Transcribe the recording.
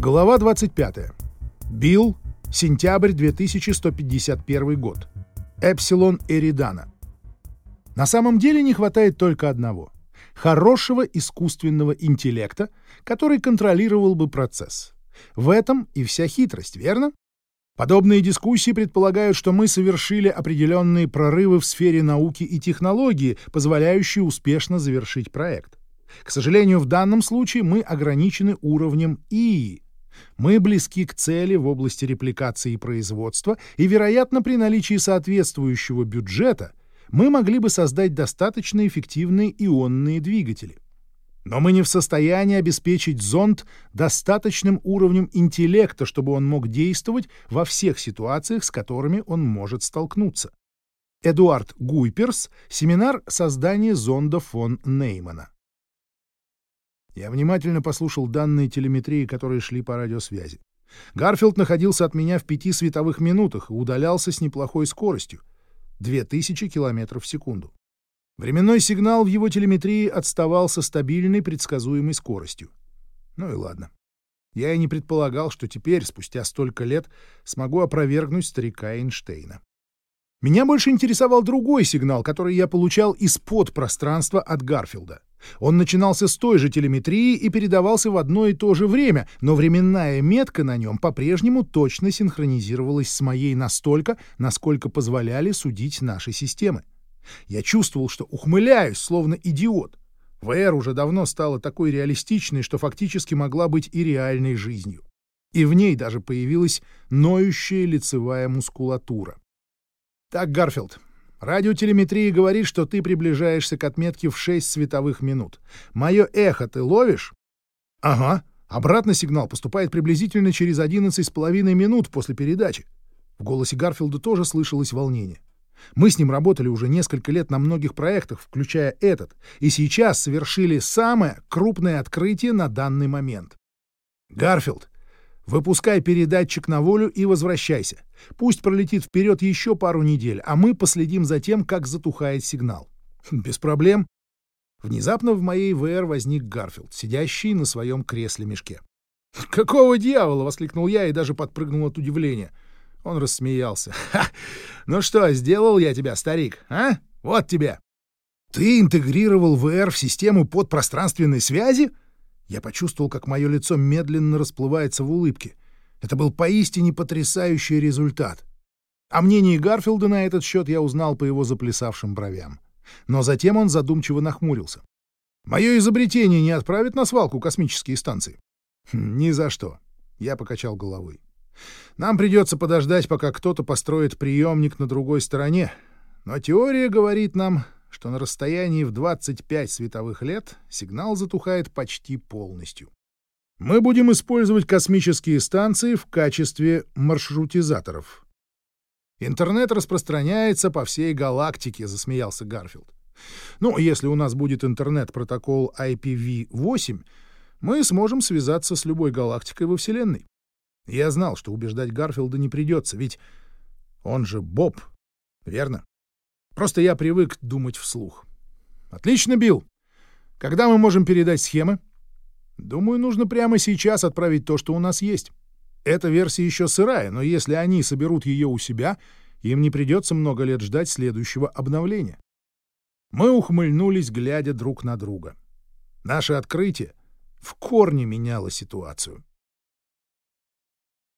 Глава 25. Билл, сентябрь 2151 год. Эпсилон Эридана. На самом деле не хватает только одного — хорошего искусственного интеллекта, который контролировал бы процесс. В этом и вся хитрость, верно? Подобные дискуссии предполагают, что мы совершили определенные прорывы в сфере науки и технологии, позволяющие успешно завершить проект. К сожалению, в данном случае мы ограничены уровнем ИИ. Мы близки к цели в области репликации и производства, и, вероятно, при наличии соответствующего бюджета мы могли бы создать достаточно эффективные ионные двигатели. Но мы не в состоянии обеспечить зонд достаточным уровнем интеллекта, чтобы он мог действовать во всех ситуациях, с которыми он может столкнуться. Эдуард Гуйперс, семинар создания зонда фон Неймана. Я внимательно послушал данные телеметрии, которые шли по радиосвязи. Гарфилд находился от меня в пяти световых минутах и удалялся с неплохой скоростью — 2000 км в секунду. Временной сигнал в его телеметрии отставал со стабильной предсказуемой скоростью. Ну и ладно. Я и не предполагал, что теперь, спустя столько лет, смогу опровергнуть старика Эйнштейна. Меня больше интересовал другой сигнал, который я получал из-под пространства от Гарфилда. Он начинался с той же телеметрии и передавался в одно и то же время, но временная метка на нем по-прежнему точно синхронизировалась с моей настолько, насколько позволяли судить наши системы. Я чувствовал, что ухмыляюсь, словно идиот. ВР уже давно стала такой реалистичной, что фактически могла быть и реальной жизнью. И в ней даже появилась ноющая лицевая мускулатура. Так, Гарфилд, Радиотелеметрия говорит, что ты приближаешься к отметке в 6 световых минут. Мое эхо ты ловишь? Ага. Обратный сигнал поступает приблизительно через 11,5 минут после передачи. В голосе Гарфилда тоже слышалось волнение. Мы с ним работали уже несколько лет на многих проектах, включая этот, и сейчас совершили самое крупное открытие на данный момент. Гарфилд, Выпускай передатчик на волю и возвращайся. Пусть пролетит вперед еще пару недель, а мы последим за тем, как затухает сигнал. Без проблем. Внезапно в моей ВР возник Гарфилд, сидящий на своем кресле-мешке. «Какого дьявола?» — воскликнул я и даже подпрыгнул от удивления. Он рассмеялся. «Ха! Ну что, сделал я тебя, старик, а? Вот тебе!» «Ты интегрировал ВР в систему подпространственной связи?» Я почувствовал, как мое лицо медленно расплывается в улыбке. Это был поистине потрясающий результат. О мнении Гарфилда на этот счет я узнал по его заплясавшим бровям. Но затем он задумчиво нахмурился. «Мое изобретение не отправит на свалку космические станции?» «Хм, «Ни за что», — я покачал головой. «Нам придется подождать, пока кто-то построит приемник на другой стороне. Но теория говорит нам, что на расстоянии в 25 световых лет сигнал затухает почти полностью. Мы будем использовать космические станции в качестве маршрутизаторов. Интернет распространяется по всей галактике, засмеялся Гарфилд. Ну, если у нас будет интернет-протокол IPv8, мы сможем связаться с любой галактикой во Вселенной. Я знал, что убеждать Гарфилда не придется, ведь он же Боб, верно? Просто я привык думать вслух. Отлично, Билл. Когда мы можем передать схемы? Думаю, нужно прямо сейчас отправить то, что у нас есть. Эта версия еще сырая, но если они соберут ее у себя, им не придется много лет ждать следующего обновления. Мы ухмыльнулись, глядя друг на друга. Наше открытие в корне меняло ситуацию.